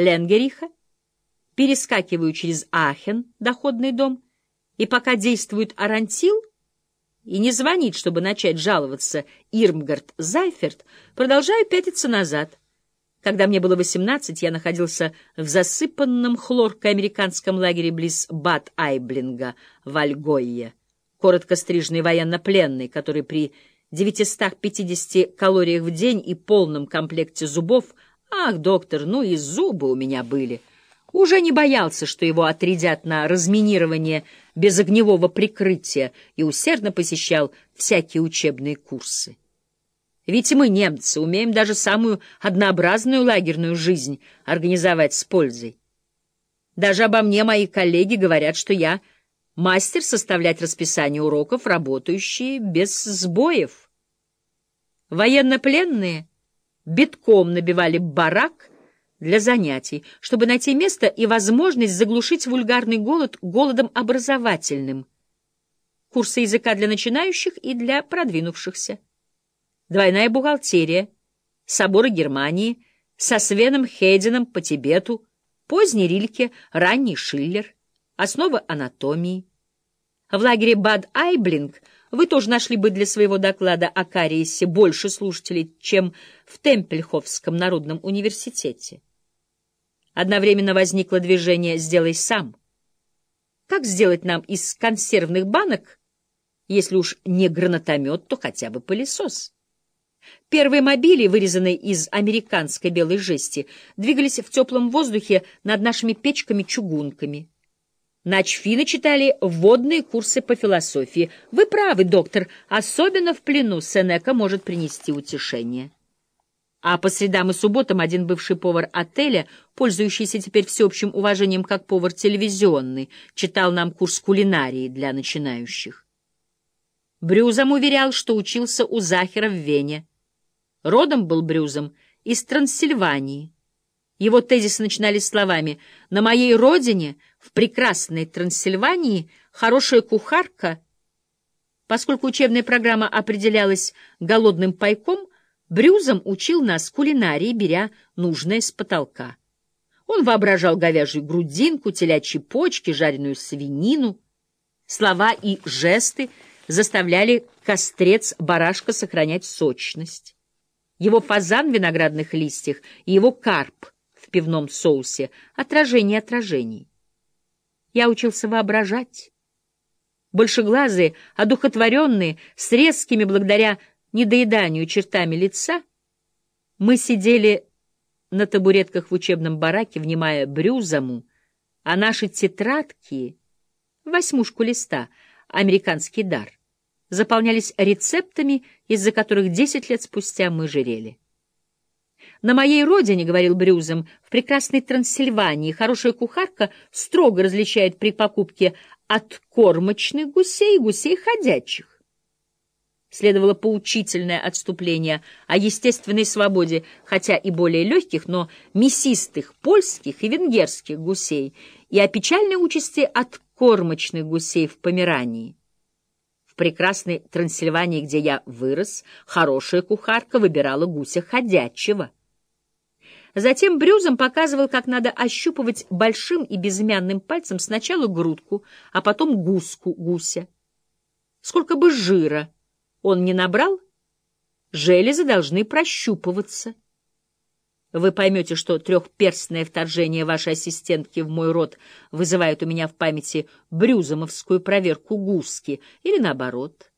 Ленгериха, перескакиваю через Ахен, доходный дом, и пока действует Арантил и не звонит, чтобы начать жаловаться Ирмгард Зайферт, продолжаю пятиться назад. Когда мне было восемнадцать, я находился в засыпанном хлоркой американском лагере близ Бад-Айблинга в Альгойе, коротко военнопленный, который при 950 калориях в день и полном комплекте зубов, ах, доктор, ну и зубы у меня были, уже не боялся, что его отрядят на разминирование без огневого прикрытия и усердно посещал всякие учебные курсы. Ведь мы, немцы, умеем даже самую однообразную лагерную жизнь организовать с пользой. Даже обо мне мои коллеги говорят, что я мастер составлять расписание уроков, работающие без сбоев. Военнопленные битком набивали барак для занятий, чтобы найти место и возможность заглушить вульгарный голод голодом образовательным. Курсы языка для начинающих и для продвинувшихся двойная бухгалтерия, соборы Германии, со Свеном Хейденом по Тибету, поздний Рильке, ранний Шиллер, основы анатомии. В лагере Бад-Айблинг вы тоже нашли бы для своего доклада о кариесе больше слушателей, чем в Темпельховском народном университете. Одновременно возникло движение «Сделай сам». Как сделать нам из консервных банок, если уж не гранатомет, то хотя бы пылесос? Первые мобили, вырезанные из американской белой жести, двигались в теплом воздухе над нашими печками-чугунками. Начфины читали вводные курсы по философии. Вы правы, доктор, особенно в плену Сенека может принести утешение. А по средам и субботам один бывший повар отеля, пользующийся теперь всеобщим уважением как повар телевизионный, читал нам курс кулинарии для начинающих. Брюзом уверял, что учился у Захера в Вене. Родом был Брюзом из Трансильвании. Его тезисы начинались словами «На моей родине, в прекрасной Трансильвании, хорошая кухарка». Поскольку учебная программа определялась голодным пайком, Брюзом учил нас кулинарии, беря нужное с потолка. Он воображал говяжью грудинку, телячьи почки, жареную свинину. Слова и жесты заставляли кострец барашка сохранять сочность его фазан в виноградных листьях и его карп в пивном соусе — отражение отражений. Я учился воображать. Большеглазые, одухотворенные, с резкими благодаря недоеданию чертами лица, мы сидели на табуретках в учебном бараке, внимая брюзому, а наши тетрадки — восьмушку листа, американский дар заполнялись рецептами, из-за которых десять лет спустя мы жирели. На моей родине, — говорил Брюзом, — в прекрасной Трансильвании хорошая кухарка строго различает при покупке откормочных гусей и гусей ходячих. Следовало поучительное отступление о естественной свободе, хотя и более легких, но мясистых польских и венгерских гусей, и о печальной участи откормочных гусей в Померании прекрасной Трансильвании, где я вырос, хорошая кухарка выбирала гуся ходячего. Затем Брюзом показывал, как надо ощупывать большим и безымянным пальцем сначала грудку, а потом гуску гуся. Сколько бы жира он не набрал, железы должны прощупываться. Вы поймете, что трехперстное вторжение вашей ассистентки в мой род вызывает у меня в памяти брюзомовскую проверку гуски, или наоборот.